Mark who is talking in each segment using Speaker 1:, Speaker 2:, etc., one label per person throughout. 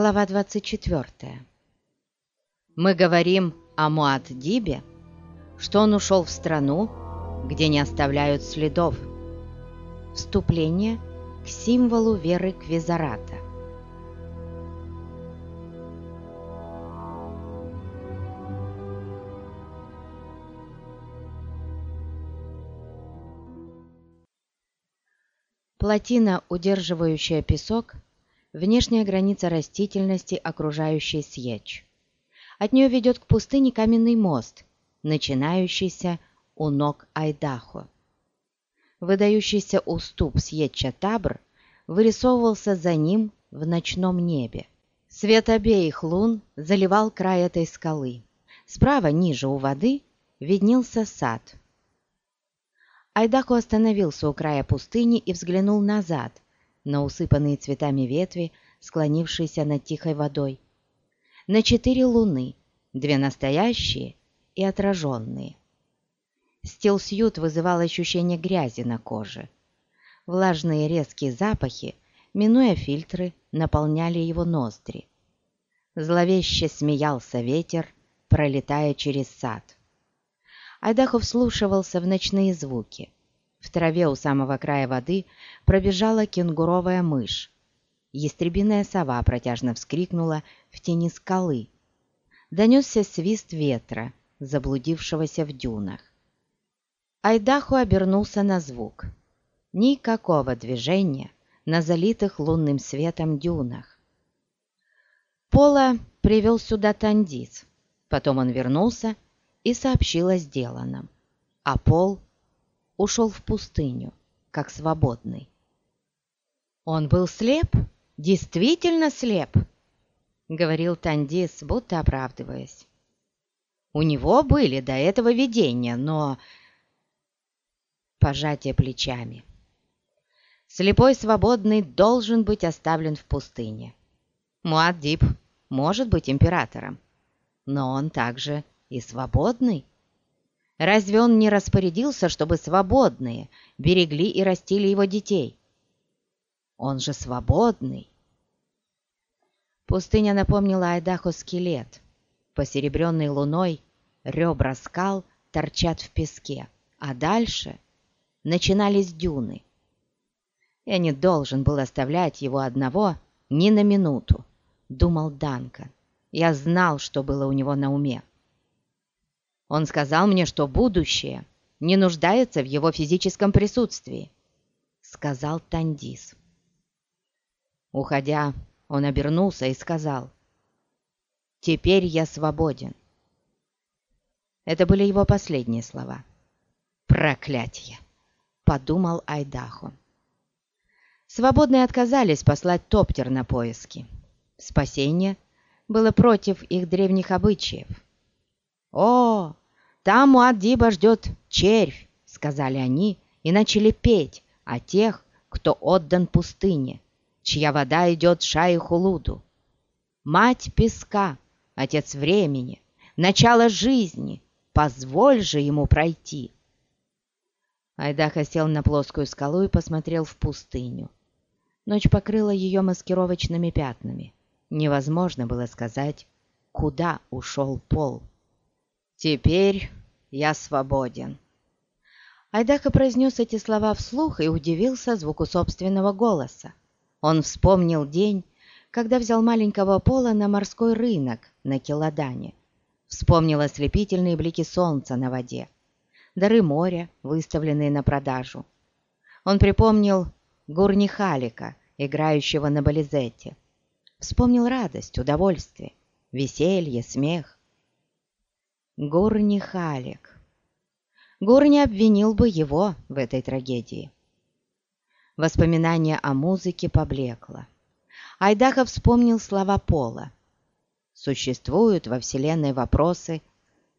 Speaker 1: Глава 24. Мы говорим о Муад-Дибе, что он ушел в страну, где не оставляют следов. Вступление к символу веры Квизарата. Плотина, удерживающая песок, внешняя граница растительности, окружающей Сьеч. От нее ведет к пустыне каменный мост, начинающийся у ног Айдахо. Выдающийся уступ Сьетча-Табр вырисовывался за ним в ночном небе. Свет обеих лун заливал край этой скалы. Справа, ниже у воды, виднелся сад. Айдахо остановился у края пустыни и взглянул назад, на усыпанные цветами ветви, склонившиеся над тихой водой, на четыре луны, две настоящие и отраженные. Стилсьют вызывал ощущение грязи на коже. Влажные резкие запахи, минуя фильтры, наполняли его ноздри. Зловеще смеялся ветер, пролетая через сад. Айдахов вслушивался в ночные звуки. В траве у самого края воды пробежала кенгуровая мышь. Ястребиная сова протяжно вскрикнула в тени скалы. Донесся свист ветра, заблудившегося в дюнах. Айдаху обернулся на звук. Никакого движения на залитых лунным светом дюнах. Пола привел сюда Тандис. Потом он вернулся и сообщил о сделанном. А Пол ушел в пустыню, как свободный. «Он был слеп? Действительно слеп?» — говорил Тандис, будто оправдываясь. «У него были до этого видения, но...» Пожатие плечами. Слепой свободный должен быть оставлен в пустыне. Муаддиб может быть императором, но он также и свободный. Разве он не распорядился, чтобы свободные берегли и растили его детей? Он же свободный. Пустыня напомнила Айдахо скелет. Посеребренный луной ребра скал торчат в песке, а дальше начинались дюны. Я не должен был оставлять его одного ни на минуту, думал Данка. Я знал, что было у него на уме. Он сказал мне, что будущее не нуждается в его физическом присутствии», — сказал Тандис. Уходя, он обернулся и сказал, «Теперь я свободен». Это были его последние слова. «Проклятье!» — подумал Айдахо. Свободные отказались послать топтер на поиски. Спасение было против их древних обычаев. «О, там у Аддиба ждет червь!» — сказали они и начали петь о тех, кто отдан пустыне, чья вода идет Шаихулуду. Мать песка, отец времени, начало жизни, позволь же ему пройти. Айдаха сел на плоскую скалу и посмотрел в пустыню. Ночь покрыла ее маскировочными пятнами. Невозможно было сказать, куда ушел пол. «Теперь я свободен». Айдаха произнес эти слова вслух и удивился звуку собственного голоса. Он вспомнил день, когда взял маленького пола на морской рынок на Келодане. Вспомнил ослепительные блики солнца на воде, дары моря, выставленные на продажу. Он припомнил Гурнихалика, играющего на бализете. Вспомнил радость, удовольствие, веселье, смех. Гурни Халик. Гурни обвинил бы его в этой трагедии. Воспоминание о музыке поблекло. Айдаха вспомнил слова Пола. Существуют во Вселенной вопросы,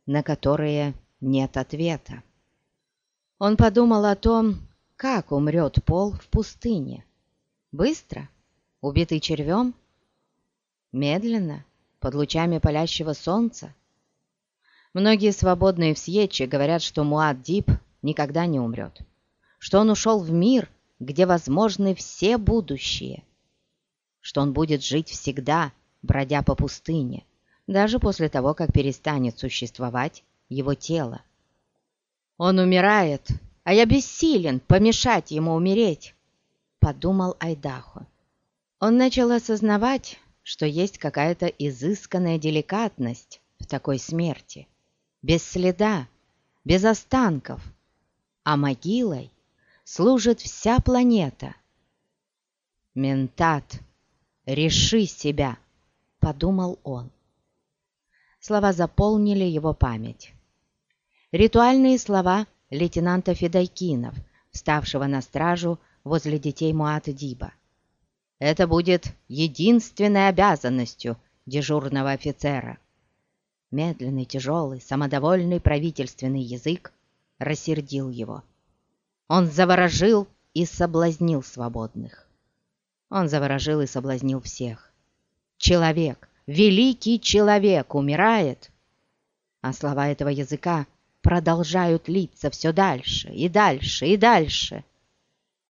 Speaker 1: на которые нет ответа. Он подумал о том, как умрет Пол в пустыне. Быстро? Убитый червем? Медленно? Под лучами палящего солнца? Многие свободные в Сьетче говорят, что Муад-Дип никогда не умрет, что он ушел в мир, где возможны все будущие, что он будет жить всегда бродя по пустыне, даже после того, как перестанет существовать его тело. «Он умирает, а я бессилен помешать ему умереть», — подумал Айдахо. Он начал осознавать, что есть какая-то изысканная деликатность в такой смерти, без следа, без останков, а могилой служит вся планета. «Ментат, реши себя!» — подумал он. Слова заполнили его память. Ритуальные слова лейтенанта Федайкинов, вставшего на стражу возле детей Муат-Диба. Это будет единственной обязанностью дежурного офицера. Медленный, тяжелый, самодовольный правительственный язык рассердил его. Он заворожил и соблазнил свободных. Он заворожил и соблазнил всех. Человек, великий человек умирает, а слова этого языка продолжают литься все дальше и дальше и дальше.